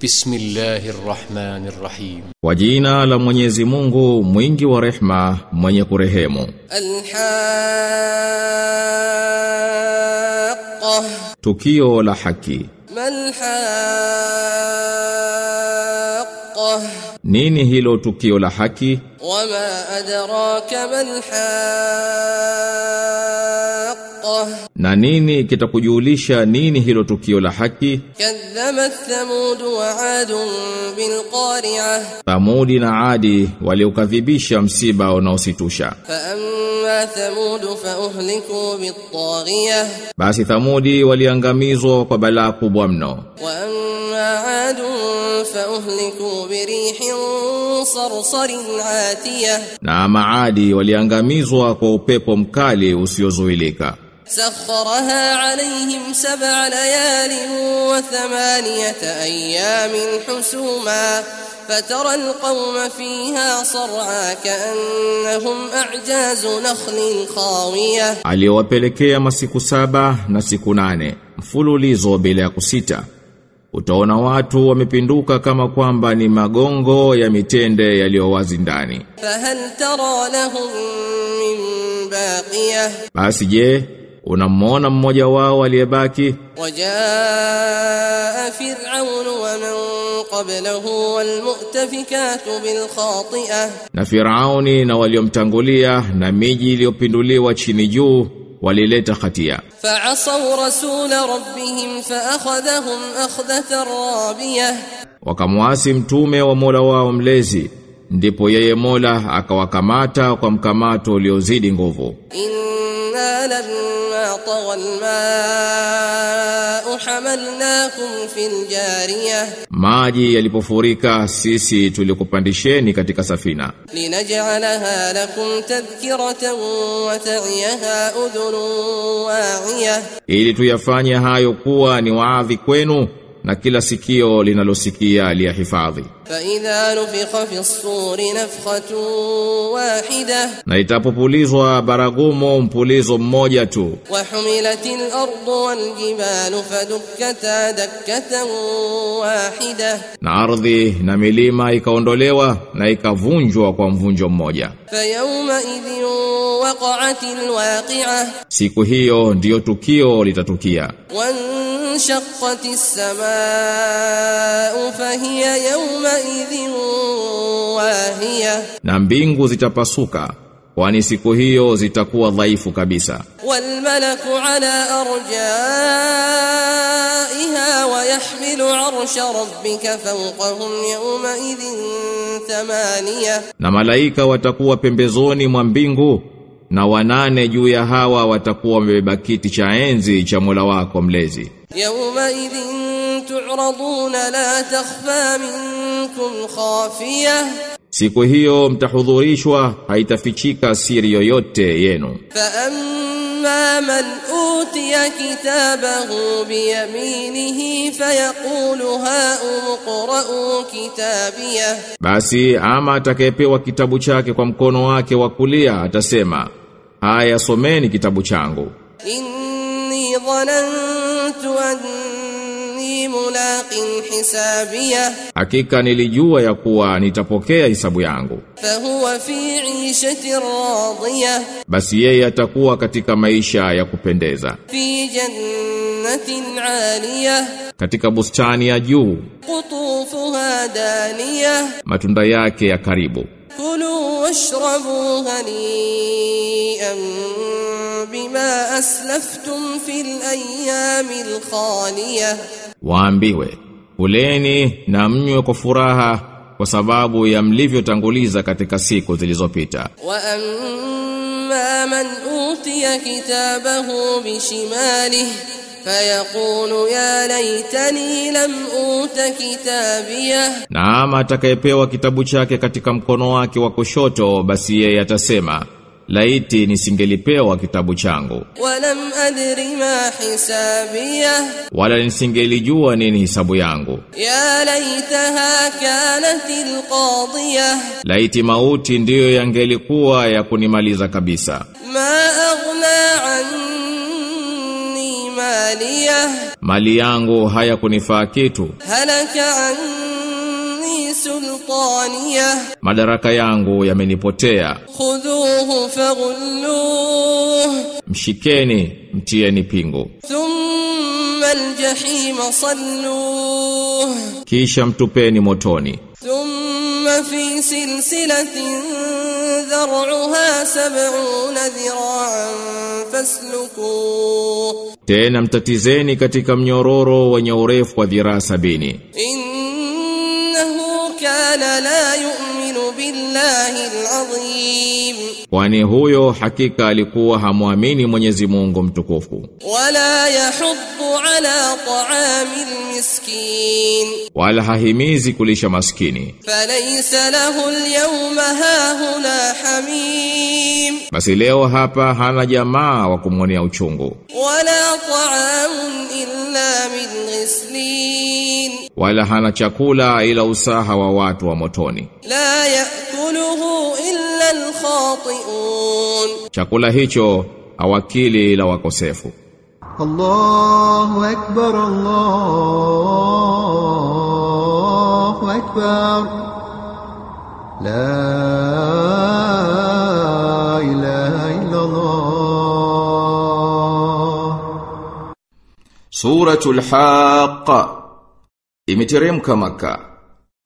Bismillahirrahmanirrahim. Kwa jina la Mwenyezi Mungu, mwingi wa rehma, mwenye kurehemu. Al-Haqqah. Tukio la haki. Mal-Haqqah. Nini hilo tukio la haki? Wama adraka mal-Haqqah na nini kitakujulisha nini hilo tukio la haki? Kadhamat Thamud wa Ad bil qari'ah. Thamud na Ad waliukadhibisha msiba unaositusha. Fa amma Thamud fa uhliku bit taghiyah. Basi Thamudi waliangamizwa kwa balaa kubwa mno. Wa amma Ad fa uhliku bi rihin sarsarin atiyah. Na maadi waliangamizwa kwa upepo mkali usiozuilika. سخرها عليهم سبع ليال وثمانية أيام حسوما فترى القوم فيها صرعا كأنهم أعجاز نخل خاوية aliyowapelekea masiku saba na siku nane mfululizo bila ya kusita utaona watu wamepinduka kama kwamba ni magongo ya mitende yaliyowazi ndani فهل ترى لهم من باقية basi je unamwona mmoja wao aliyebaki? Wajaa fir'aun wa man qablahu wal mu'tafikatu bil na fir'auni na waliomtangulia na miji iliyopinduliwa chini juu walileta khatia fa asaw rasul rabbihim fa'akhadhahum akhdhatan rabiyah wakamwasi mtume wa Mola wao mlezi. Ndipo yeye Mola akawakamata kwa mkamato uliozidi nguvu. In لما طغى الماء حملناكم في الجارية maji yalipofurika sisi tulikupandisheni katika safina لنجعلها لكم تذكرة وتعيها أذن واعية ili tuyafanye hayo kuwa ni waadhi kwenu na kila sikio linalosikia liyahifadhi فإذا نفخ في الصور نفخة واحدة na itapopulizwa baragumu mpulizo mmoja tu وحملت الأرض والجبال فدكتا دكة واحدة na ardhi na milima ikaondolewa na ikavunjwa kwa mvunjo mmoja فيومئذ وقعت الواقعة siku hiyo ndiyo tukio litatukia وانشقت السماء فهي na mbingu zitapasuka kwani siku hiyo zitakuwa dhaifu kabisa. Wal malaku ala arjaiha wa yahmilu arsha rabbika fawqahum yawma idhin thamania na malaika watakuwa pembezoni mwa mbingu na wanane juu ya hawa watakuwa wamebeba kiti cha enzi cha Mola wako mlezi. Yawma idhin تعرضون لا تخفى منكم خافية siku hiyo mtahudhurishwa haitafichika siri yoyote yenu فأما من أوتي كتابه بيمينه فيقول هاؤم اقرءوا كتابيه basi ama atakayepewa kitabu chake kwa mkono wake wa kulia atasema haya someni kitabu changu إني ظننت أني akhlaqin hisabiyah, hakika nilijua ya kuwa nitapokea hisabu yangu. fa huwa fi ishati radiyah, basi yeye atakuwa katika maisha ya kupendeza. Fi jannatin aliyah, katika bustani ya juu. Qutufuha daniyah, matunda yake ya karibu. Kulu washrabu hani'an بما aslaftum في ayamil khaliya, waambiwe kuleni na mnywe kwa furaha kwa sababu ya mlivyotanguliza katika siku zilizopita. Wa amma man utiya kitabahu bishimalihi fayaqulu ya laitani lam uta kitabiyah, na ama atakayepewa kitabu chake katika mkono wake wa kushoto, basi yeye atasema laiti nisingelipewa kitabu changu. Walam adri ma hisabiyah wala nisingelijua nini hisabu yangu. Ya laitaha kanat alqadiyah laiti mauti ndiyo yangelikuwa ya kunimaliza kabisa. Ma aghna anni maliya. Mali yangu hayakunifaa kitu. Halaka anni bighayri sultaniya, madaraka yangu yamenipotea. Khudhuhu faghullu mshikeni mtieni pingo Thumma aljahima sallu kisha mtupeni motoni. Thumma fi silsilatin dhar'uha sab'una dhira'an fasluku tena mtatizeni katika mnyororo wenye urefu wa dhiraa sabini. In kwani huyo hakika alikuwa hamwamini Mwenyezi Mungu mtukufu. Wala yahuddu ala ta'amil miskin. Wala hahimizi kulisha maskini. Falaysa lahu alyawma hahuna hamim. Basi leo hapa hana jamaa wa kumwonea uchungu. Wala ta'am illa min ghislin wala hana chakula ila usaha wa watu wa motoni. La yakuluhu illa alkhatiun, chakula hicho hawakili ila wakosefu. Allahu akbar, Allahu akbar, la. Suratul Haqqa imeteremka Maka.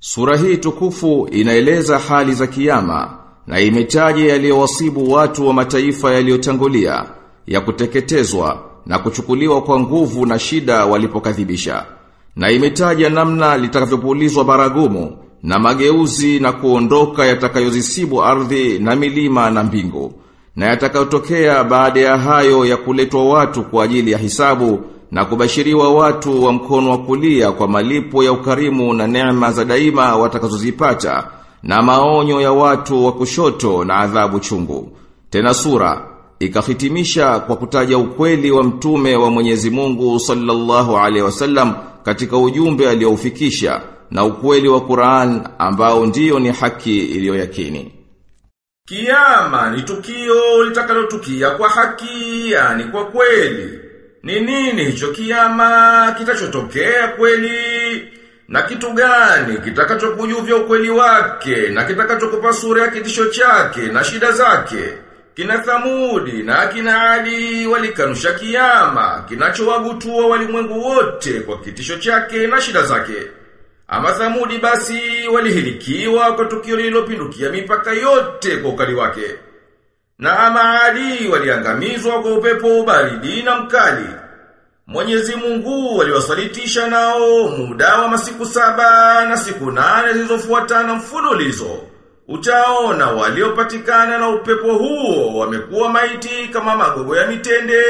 Sura hii tukufu inaeleza hali za kiyama na imetaja yaliyowasibu watu wa mataifa yaliyotangulia ya kuteketezwa na kuchukuliwa kwa nguvu na shida walipokadhibisha. Na imetaja namna litakavyopulizwa baragumu na mageuzi na kuondoka yatakayozisibu ardhi na milima na mbingu na yatakayotokea baada ya hayo ya kuletwa watu kwa ajili ya hisabu na kubashiriwa watu wa mkono wa kulia kwa malipo ya ukarimu na neema za daima watakazozipata na maonyo ya watu wa kushoto na adhabu chungu. Tena sura ikahitimisha kwa kutaja ukweli wa mtume wa Mwenyezi Mungu sallallahu alaihi wasallam katika ujumbe aliyoufikisha na ukweli wa Qur'an ambao ndiyo ni haki iliyoyakini. Kiyama ni tukio litakalotukia kwa haki, yani kwa kweli. Ni nini hicho kiyama kitachotokea kweli? Na kitu gani kitakachokujuvya ukweli wake na kitakachokupa sura ya kitisho chake na shida zake? Kina Thamudi na kina Adi walikanusha kiyama kinachowagutua walimwengu wote kwa kitisho chake na shida zake. Ama Thamudi basi walihilikiwa kwa tukio lililopindukia mipaka yote kwa ukali wake. Na ama Ali waliangamizwa kwa upepo baridi na mkali. Mwenyezi Mungu aliwasalitisha nao muda wa masiku saba na siku nane zilizofuatana mfululizo. Utaona waliopatikana na upepo huo wamekuwa maiti kama magogo ya mitende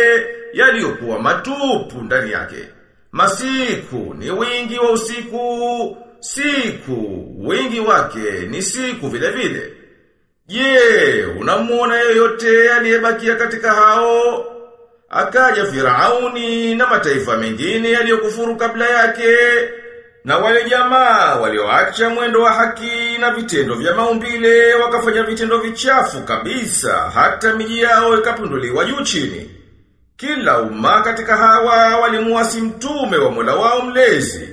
yaliyokuwa matupu ndani yake. Masiku ni wingi wa usiku, siku wingi wake ni siku vile vile. Je, unamuona yeyote aliyebakia katika hao? Akaja Firauni na mataifa mengine yaliyokufuru kabla yake, na wale jamaa walioacha mwendo wa haki na vitendo vya maumbile wakafanya vitendo vichafu kabisa, hata miji yao ikapinduliwa juu chini. Kila umma katika hawa walimuasi mtume wa Mola wao mlezi.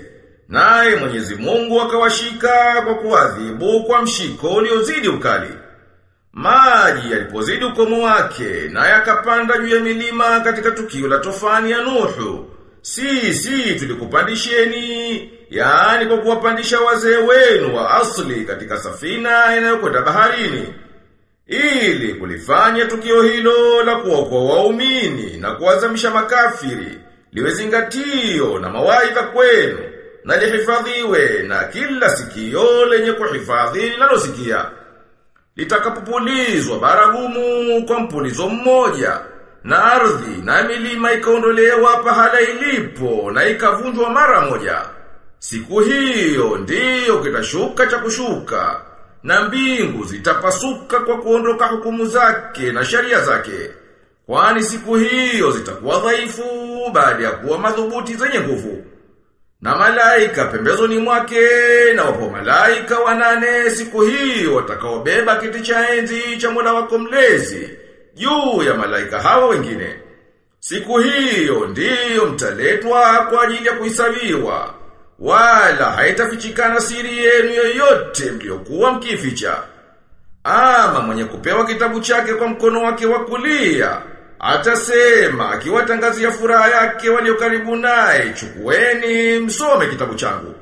Naye Mwenyezi Mungu akawashika kwa kuadhibu kwa mshiko uliozidi ukali. Maji yalipozidi ukomo wake na yakapanda juu ya milima katika tukio la tofani ya Nuhu. Sisi tulikupandisheni, yaani kwa kuwapandisha wazee wenu wa asli katika safina inayokwenda baharini ili kulifanya tukio hilo la kuokoa waumini na kuwazamisha makafiri liwe zingatio na mawaidha kwenu na lihifadhiwe na kila sikio lenye kuhifadhi linalosikia litakapopulizwa baragumu kwa mpulizo mmoja na ardhi na milima ikaondolewa pahala ilipo na ikavunjwa mara moja siku hiyo ndiyo kitashuka cha kushuka na mbingu zitapasuka kwa kuondoka hukumu zake na sharia zake. Kwani siku hiyo zitakuwa dhaifu baada ya kuwa madhubuti zenye nguvu. Na malaika pembezoni mwake na wapo malaika wanane siku hii watakaobeba kiti cha enzi cha Mola wako mlezi juu ya malaika hawa wengine. Siku hiyo ndiyo mtaletwa kwa ajili ya kuhesabiwa, wala haitafichikana siri yenu yoyote mliokuwa mkificha. Ama mwenye kupewa kitabu chake kwa mkono wake wa kulia, atasema akiwatangazia furaha yake walio karibu naye, chukueni msome kitabu changu.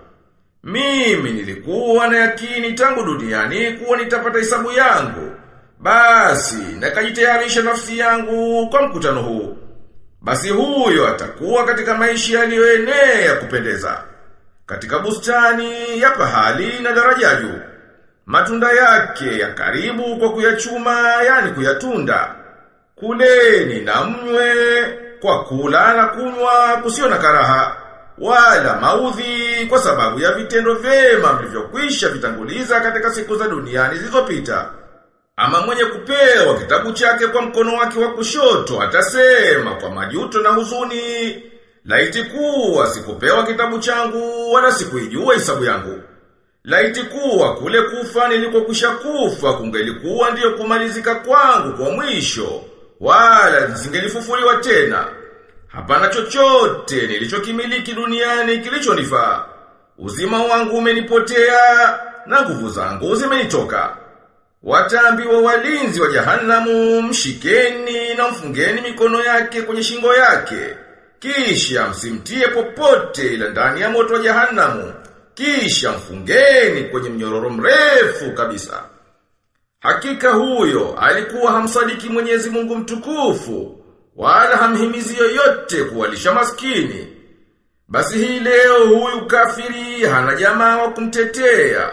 Mimi nilikuwa na yakini tangu duniani kuwa nitapata hesabu yangu. Basi nakajitayarisha nafsi yangu kwa mkutano huu. Basi huyo atakuwa katika maisha yaliyoenea kupendeza. Katika bustani ya pahali na daraja juu. Matunda yake ya karibu kwa kuyachuma, yani kuyatunda. Kuleni na mnywe kwa kula na kunywa kusio na karaha wala maudhi kwa sababu ya vitendo vyema mlivyokwisha vitanguliza katika siku za duniani zilizopita. Ama mwenye kupewa kitabu chake kwa mkono wake wa kushoto atasema kwa majuto na huzuni, laiti kuwa sikupewa kitabu changu wala sikuijua hesabu yangu. Laiti kuwa kule kufa nilikokwisha kufa kungelikuwa ndiyo kumalizika kwangu kwa mwisho, wala zisingelifufuliwa tena. Hapana chochote nilichokimiliki duniani kilichonifaa. Uzima wangu umenipotea na nguvu zangu zimenitoka. Wataambiwa walinzi wa jahanamu mshikeni na mfungeni mikono yake kwenye shingo yake. Kisha msimtie popote ila ndani ya moto wa jahanamu. Kisha mfungeni kwenye mnyororo mrefu kabisa. Hakika huyo alikuwa hamsadiki Mwenyezi Mungu mtukufu wala hamhimizi yoyote kuwalisha maskini. Basi hii leo huyu kafiri hana jamaa wa kumtetea,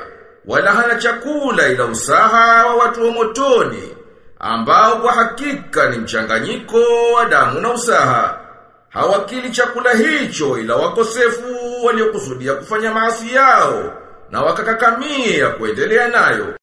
wala hana chakula ila usaha wa watu wa motoni, ambao kwa hakika ni mchanganyiko wa damu na usaha. Hawakili chakula hicho ila wakosefu waliokusudia kufanya maasi yao na wakakakamia kuendelea nayo.